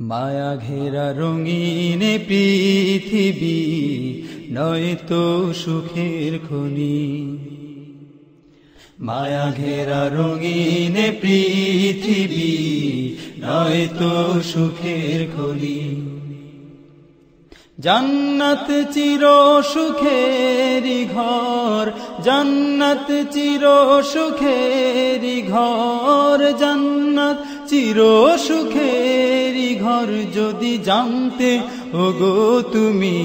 মায়া ঘেরা রঙিন পৃথিবী নয়তো সুখের খনি। মায়া ঘেরা রঙিন পৃথিবী নয়তো সুখের খনি। জান্নাত চির সুখেরি ঘর, জান্নাত চির সুখেরি ঘর, জান্নাত চির সুখেরি ঘর যদি জানতে, ওগো তুমি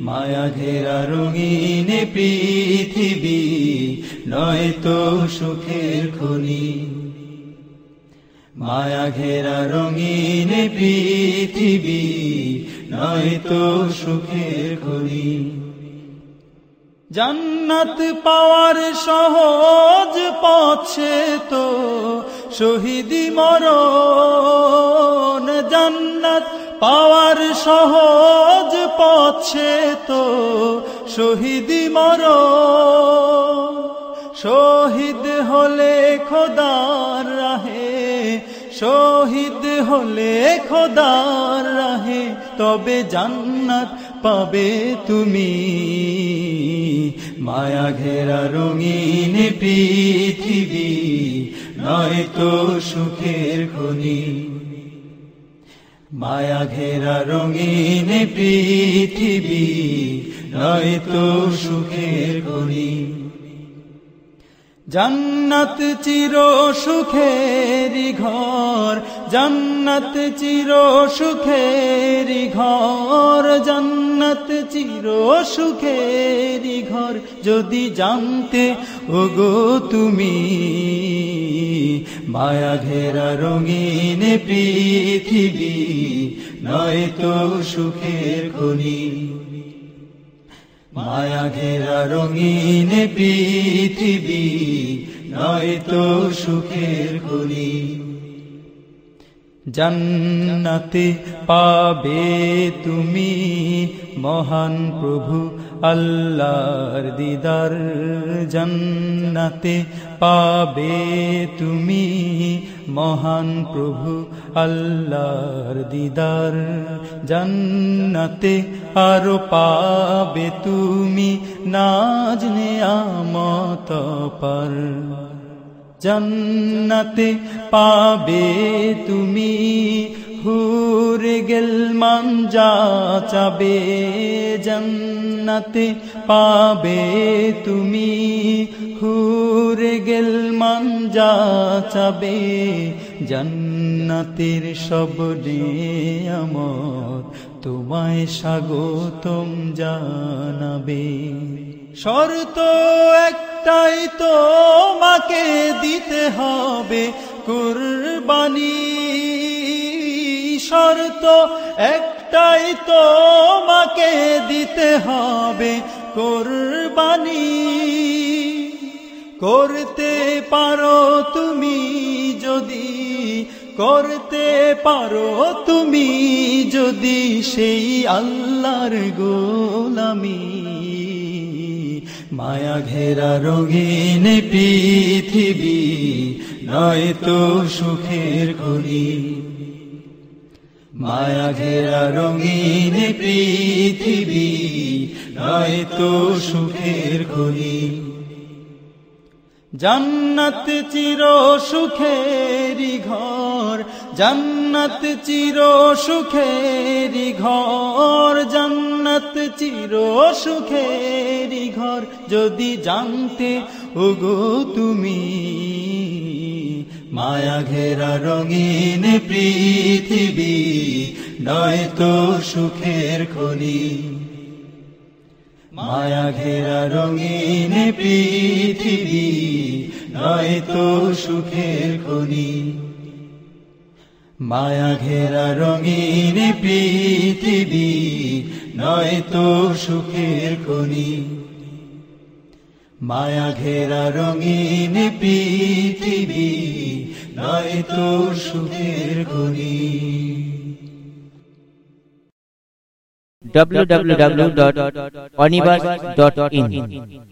মায়া ঘেরা রঙিন পৃথিবী, নয়তো সুখের খনি। মায়া ঘেরা রঙিন পৃথিবী, নয়তো সুখের খনি জান্নাত পাওয়ার সহজ পথে তো শহীদি মরণ। জান্নাত পাওয়ার সহজ পথে তো শহীদি মরণ। শহীদ হলে রাহে শহীদ হলে খোদার রাহে, তবে জান্নাত পাবে তুমি। মায়া ঘেরা রঙিন পৃথিবী, নয় তো সুখের খনি। মায়া ঘেরা রঙিন পৃথিবী, নয় তো সুখের খনি। জান্নাত চির সুখেরি ঘর, জান্নাত চির সুখেরি ঘর, জান্নাত চির সুখেরি ঘর। যদি জানতে, ওগো তুমি, মায়া ঘেরা রঙিন পৃথিবী, নয়তো সুখের খনি। মায়া ঘেরা রঙিন পৃথিবী, নয়তো সুখের খনি জান্নাতে পাবে তুমি মহান প্রভু, আল্লাহর দিদার। জান্নাতে পাবে তুমি মহান প্রভু, আল্লাহর দিদার, জান্নাতে আরও পাবে তুমি, নাজ নেয়ামত পার। জন্নতে পাবে তুমি, হুর গেল মান যা চাবে, জন্নতে পাবে তুমি মান যা চাবে, জান্নাতের সব নিয়ামত তোমায় স্বাগতম জানাবে। শর্ত একটাই তোমাকে দিতে হবে কুরবানি। শর্ত একটাই তোমাকে দিতে হবে কোরবানি। করতে পারো তুমি যদি, করতে পারো তুমি যদি সেই আল্লাহর গোলামি। মায়া ঘেরা রঙিন পৃথিবী, নয় তো সুখের খনি মায়া ঘেরা রঙিন পৃথিবী, নয় তো সুখের খনি জান্নাত চির সুখেরি ঘর, জান্নাত চির সুখেরি ঘর, জান্নাত চির সুখেরি ঘর। যদি জানতে, ওগো তুমি, মায়া ঘেরা রঙিন পৃথিবী, নয়তো সুখের খনি। মায়া ঘেরা রঙিন পৃথিবী নয়তো সুখের খনি। মায়া ঘেরা রঙিন পৃথিবী নয়তো সুখের খনি। মায়া ঘেরা রঙিন পৃথিবী, নয় তো সুখের খনি। www.onibus.in